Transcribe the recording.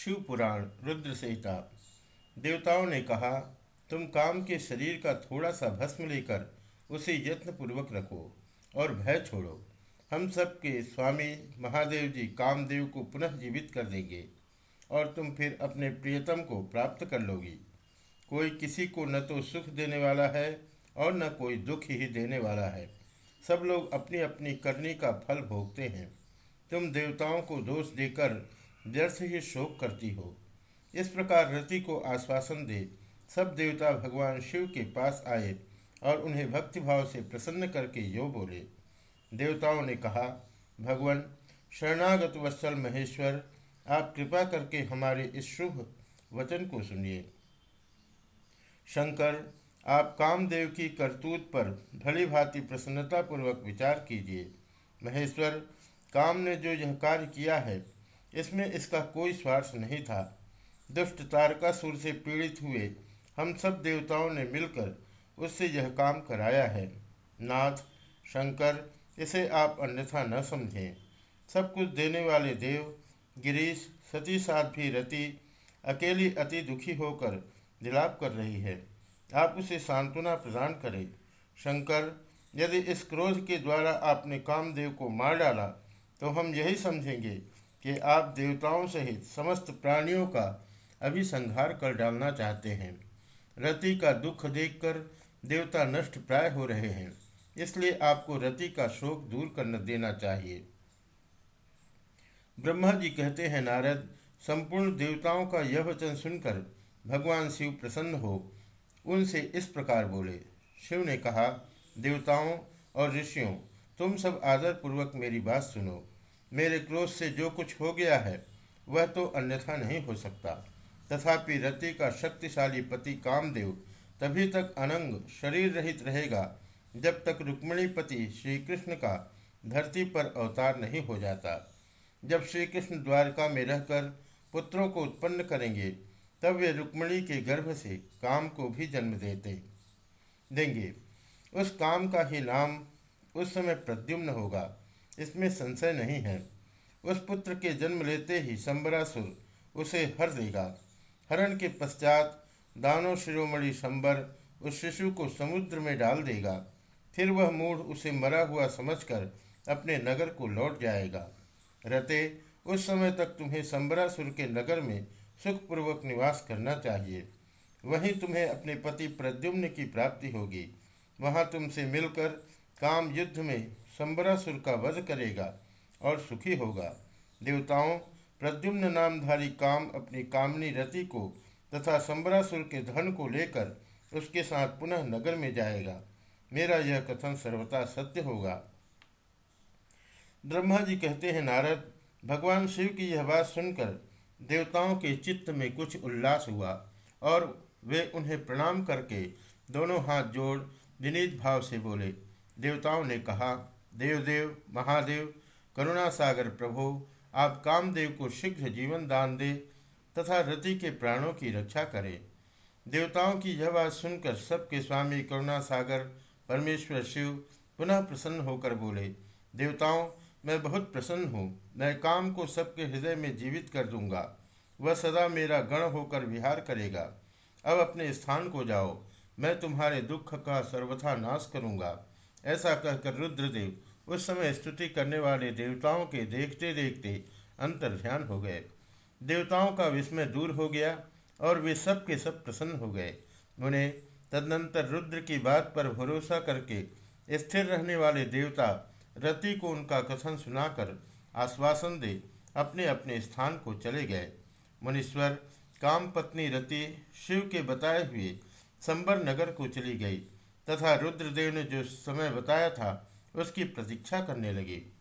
शिव पुराण रुद्र संहिता। देवताओं ने कहा, तुम काम के शरीर का थोड़ा सा भस्म लेकर उसे यत्नपूर्वक रखो और भय छोड़ो। हम सब के स्वामी महादेव जी कामदेव को पुनः जीवित कर देंगे और तुम फिर अपने प्रियतम को प्राप्त कर लोगी। कोई किसी को न तो सुख देने वाला है और न कोई दुख ही देने वाला है। सब लोग अपनी अपनी करनी का फल भोगते हैं। तुम देवताओं को दोष देकर व्यर्थ ही शोक करती हो। इस प्रकार रति को आश्वासन दे, सब देवता भगवान शिव के पास आए और उन्हें भक्तिभाव से प्रसन्न करके यो बोले। देवताओं ने कहा, भगवान, शरणागत वत्सल महेश्वर, आप कृपा करके हमारे इस शुभ वचन को सुनिए। शंकर, आप कामदेव की करतूत पर भली भांति प्रसन्नतापूर्वक विचार कीजिए। महेश्वर, काम ने जो यह कार्य किया है इसमें इसका कोई स्वार्थ नहीं था। दुष्ट तारकासुर से पीड़ित हुए हम सब देवताओं ने मिलकर उससे यह काम कराया है। नाथ, शंकर, इसे आप अन्यथा न समझें। सब कुछ देने वाले देव, गिरीश, सती भी रति, अकेली अति दुखी होकर दिलाप कर रही है। आप उसे सांत्वना प्रदान करें। शंकर, यदि इस क्रोध के द्वारा आपने कामदेव को मार डाला तो हम यही समझेंगे कि आप देवताओं सहित समस्त प्राणियों का अभिसंहार कर डालना चाहते हैं। रति का दुख देखकर देवता नष्ट प्राय हो रहे हैं, इसलिए आपको रति का शोक दूर कर देना चाहिए। ब्रह्मा जी कहते हैं, नारद, संपूर्ण देवताओं का यह वचन सुनकर भगवान शिव प्रसन्न हो। उनसे इस प्रकार बोले, शिव ने कहा, देवताओं और ऋषियों, तुम सब आदर पूर्वक मेरी बात सुनो। मेरे क्रोध से जो कुछ हो गया है, वह तो अन्यथा नहीं हो सकता। तथापि रति का शक्तिशाली पति कामदेव तभी तक अनंग शरीर रहित रहेगा, जब तक रुक्मणीपति श्री कृष्ण का धरती पर अवतार नहीं हो जाता। जब श्री कृष्ण द्वारका में रहकर पुत्रों को उत्पन्न करेंगे, तब वे रुक्मणी के गर्भ से काम को भी जन्म देते, देंगे। उस काम का ही नाम उस समय प्रद्युम्न होगा। इसमें संशय नहीं है। उस पुत्र के जन्म लेते ही संबरासुर उसे हर देगा। हरण के पश्चात दानव शिरोमणि संबर उस शिशु को समुद्र में डाल देगा। फिर वह मूढ़ उसे मरा हुआ समझकर अपने नगर को लौट जाएगा। रते, उस समय तक तुम्हें संबरासुर के नगर में सुखपूर्वक निवास करना चाहिए। वहीं तुम्हें अपने पति प्रद्युम्न की प्राप्ति होगी। वहाँ तुमसे मिलकर काम युद्ध में संबरासुर का वध करेगा और सुखी होगा। देवताओं, प्रद्युम्न नामधारी काम अपनी कामनी रति को तथा संबरासुर के धन को लेकर उसके साथ पुनः नगर में जाएगा। मेरा यह कथन सर्वथा सत्य होगा। ब्रह्मा जी कहते हैं, नारद, भगवान शिव की यह बात सुनकर देवताओं के चित्त में कुछ उल्लास हुआ और वे उन्हें प्रणाम करके दोनों हाथ जोड़ विनीत भाव से बोले। देवताओं ने कहा देवदेव, महादेव करुणा सागर प्रभु, आप कामदेव को शीघ्र जीवन दान दे तथा रति के प्राणों की रक्षा करें। देवताओं की यह बात सुनकर सबके स्वामी करुणा सागर परमेश्वर शिव पुनः प्रसन्न होकर बोले, देवताओं, मैं बहुत प्रसन्न हूँ। मैं काम को सबके हृदय में जीवित कर दूँगा। वह सदा मेरा गण होकर विहार करेगा। अब अपने स्थान को जाओ। मैं तुम्हारे दुख का सर्वथा नाश करूँगा। ऐसा कहकर रुद्रदेव उस समय स्तुति करने वाले देवताओं के देखते देखते अंतर ध्यान हो गए। देवताओं का विस्मय दूर हो गया और वे सब के सब प्रसन्न हो गए। उन्हें तदनंतर रुद्र की बात पर भरोसा करके स्थिर रहने वाले देवता रति को उनका कथन सुनाकर आश्वासन दे अपने अपने स्थान को चले गए। मुनीश्वर, काम पत्नी रति, शिव के बताए हुए संबर नगर को चली गई। तथा रुद्रदेव ने जो समय बताया था उसकी प्रतीक्षा करने लगी।